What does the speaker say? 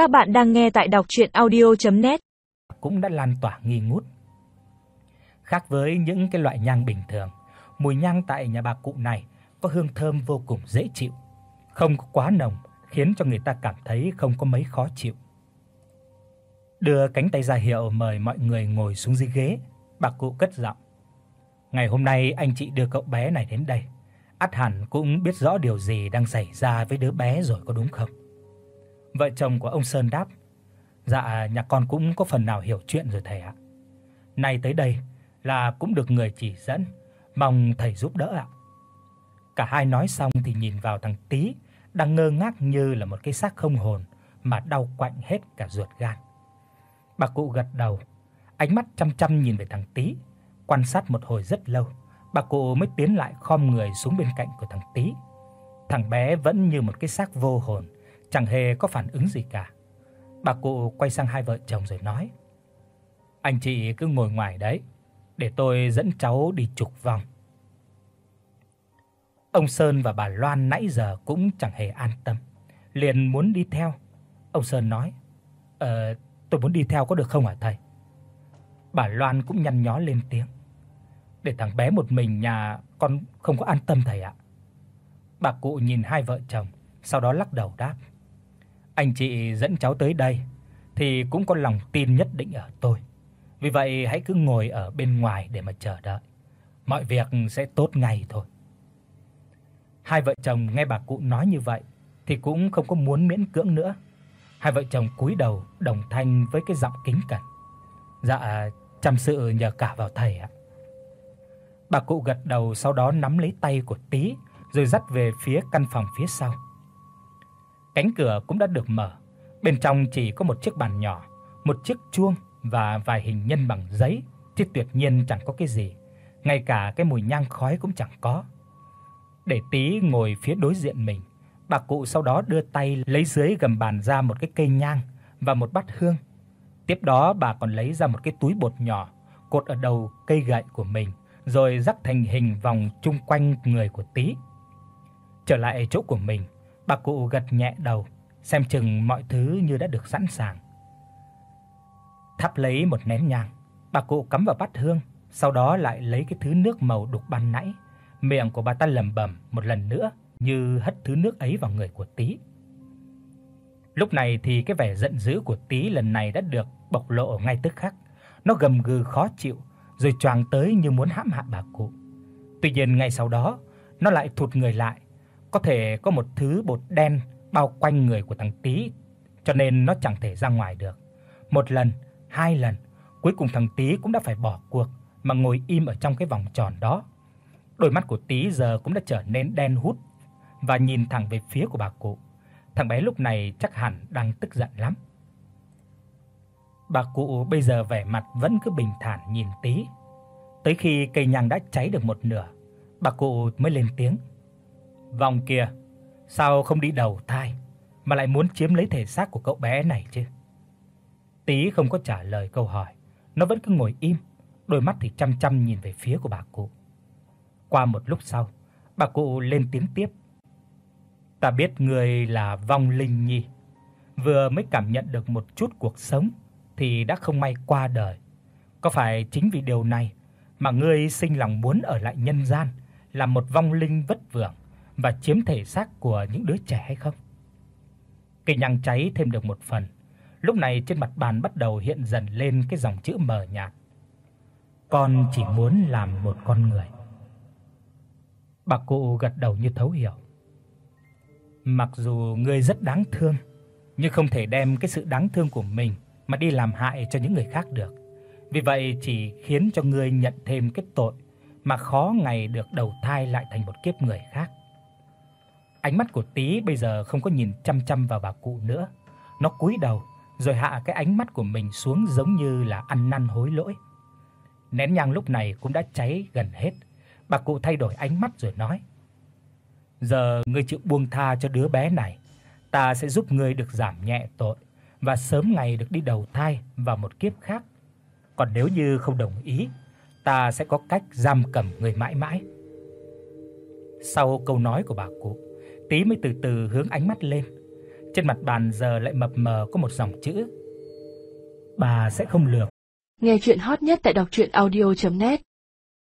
Các bạn đang nghe tại đọc audio net cũng đã lan tỏa nghi ngút. Khác với những cái loại nhang bình thường, mùi nhang tại nhà bà cụ này có hương thơm vô cùng dễ chịu, không có quá nồng khiến cho người ta cảm thấy không có mấy khó chịu. Đưa cánh tay ra hiệu mời mọi người ngồi xuống dưới ghế, bà cụ cất giọng: "Ngày hôm nay anh chị đưa cậu bé này đến đây, ắt hẳn cũng biết rõ điều gì đang xảy ra với đứa bé rồi có đúng không?" Vợ chồng của ông Sơn đáp: "Dạ, nhà con cũng có phần nào hiểu chuyện rồi thầy ạ. Nay tới đây là cũng được người chỉ dẫn, mong thầy giúp đỡ ạ." Cả hai nói xong thì nhìn vào thằng Tí đang ngơ ngác như là một cái xác không hồn mà đau quạnh hết cả ruột gan. Bà cụ gật đầu, ánh mắt chăm chăm nhìn về thằng Tí, quan sát một hồi rất lâu, bà cụ mới tiến lại khom người xuống bên cạnh của thằng Tí. Thằng bé vẫn như một cái xác vô hồn, chẳng hề có phản ứng gì cả. Bà cụ quay sang hai vợ chồng rồi nói: "Anh chị cứ ngồi ngoài đấy, để tôi dẫn cháu đi chục vòng." Ông Sơn và bà Loan nãy giờ cũng chẳng hề an tâm, liền muốn đi theo. Ông Sơn nói: "Ờ, tôi muốn đi theo có được không hả thầy?" Bà Loan cũng nhăn nhó lên tiếng: "Để thằng bé một mình nhà con không có an tâm thầy ạ." Bà cụ nhìn hai vợ chồng, sau đó lắc đầu đáp: "Anh chị dẫn cháu tới đây thì cũng có lòng tin nhất định ở tôi. Vì vậy hãy cứ ngồi ở bên ngoài để mà chờ đợi. Mọi việc sẽ tốt ngay thôi." Hai vợ chồng nghe bà cụ nói như vậy thì cũng không có muốn miễn cưỡng nữa. Hai vợ chồng cúi đầu đồng thanh với cái giọng kính cẩn. Dạ, chăm sự nhờ cả vào thầy ạ. Bà cụ gật đầu sau đó nắm lấy tay của Tí rồi dắt về phía căn phòng phía sau. Cánh cửa cũng đã được mở, bên trong chỉ có một chiếc bàn nhỏ, một chiếc chuông và vài hình nhân bằng giấy, chứ tuyệt nhiên chẳng có cái gì, ngay cả cái mùi nhang khói cũng chẳng có. Để Tí ngồi phía đối diện mình, bà cụ sau đó đưa tay lấy dưới gầm bàn ra một cái cây nhang và một bát hương. Tiếp đó bà còn lấy ra một cái túi bột nhỏ, cột ở đầu cây gậy của mình, rồi rắc thành hình vòng chung quanh người của Tí. Trở lại chỗ của mình, bà cụ gật nhẹ đầu, xem chừng mọi thứ như đã được sẵn sàng. Thắp lấy một nén nhang, bà cụ cắm vào bát hương, sau đó lại lấy cái thứ nước màu đục ban nãy, miệng của bà ta lẩm bẩm một lần nữa như hất thứ nước ấy vào người của Tí. Lúc này thì cái vẻ giận dữ của Tí lần này đã được bộc lộ ngay tức khắc. Nó gầm gừ khó chịu rồi choàng tới như muốn hãm hại bà cụ. Tuy nhiên ngay sau đó, nó lại thụt người lại, có thể có một thứ bột đen bao quanh người của thằng Tí, cho nên nó chẳng thể ra ngoài được. Một lần, hai lần, cuối cùng thằng Tí cũng đã phải bỏ cuộc mà ngồi im ở trong cái vòng tròn đó. Đôi mắt của Tí giờ cũng đã trở nên đen hút và nhìn thẳng về phía của bà cụ. Thằng bé lúc này chắc hẳn đang tức giận lắm. Bà cụ bây giờ vẻ mặt vẫn cứ bình thản nhìn Tí. Tới khi cây nhang đã cháy được một nửa, bà cụ mới lên tiếng. "Vòng kia, sao không đi đầu thai mà lại muốn chiếm lấy thể xác của cậu bé này chứ?" Tí không có trả lời câu hỏi, nó vẫn cứ ngồi im, đôi mắt thì chăm chăm nhìn về phía của bà cụ. Qua một lúc sau, bà cụ lên tiếng tiếp. Ta biết ngươi là vong linh nhi, vừa mới cảm nhận được một chút cuộc sống thì đã không may qua đời. Có phải chính vì điều này mà ngươi sinh lòng muốn ở lại nhân gian, làm một vong linh vất vưởng và chiếm thể xác của những đứa trẻ hay không? Cây nhang cháy thêm được một phần. Lúc này trên mặt bàn bắt đầu hiện dần lên cái dòng chữ mờ nhạt. Con chỉ muốn làm một con người. Bà cụ gật đầu như thấu hiểu. Mặc dù ngươi rất đáng thương, nhưng không thể đem cái sự đáng thương của mình mà đi làm hại cho những người khác được. Vì vậy chỉ khiến cho ngươi nhận thêm cái tội mà khó ngày được đầu thai lại thành một kiếp người khác. Ánh mắt của Tí bây giờ không có nhìn chăm chăm vào bà cụ nữa, nó cúi đầu rồi hạ cái ánh mắt của mình xuống giống như là ăn năn hối lỗi. Nén nhang lúc này cũng đã cháy gần hết. Bà cụ thay đổi ánh mắt rồi nói: "Giờ ngươi chịu buông tha cho đứa bé này, ta sẽ giúp ngươi được giảm nhẹ tội và sớm ngày được đi đầu thai vào một kiếp khác. Còn nếu như không đồng ý, ta sẽ có cách giam cầm ngươi mãi mãi." Sau câu nói của bà cụ, Tí mới từ từ hướng ánh mắt lên. Trên mặt bàn giờ lại mập mờ có một dòng chữ: Bà sẽ không lừa. Nghe truyện hot nhất tại doctruyenaudio.net